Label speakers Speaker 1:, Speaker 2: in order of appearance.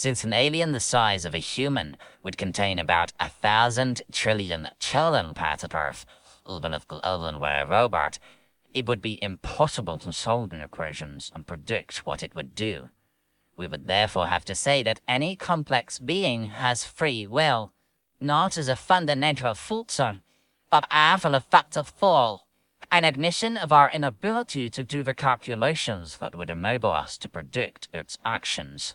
Speaker 1: Since an alien the size of a human would contain about a thousand trillion parts of Earth, even if were a robot, it would be impossible to solve the equations and predict what it would do. We would therefore have to say that any complex being has free will, not as a fundamental feature, but as an effect of fall, an admission of our inability to do the calculations that would enable us to predict its actions.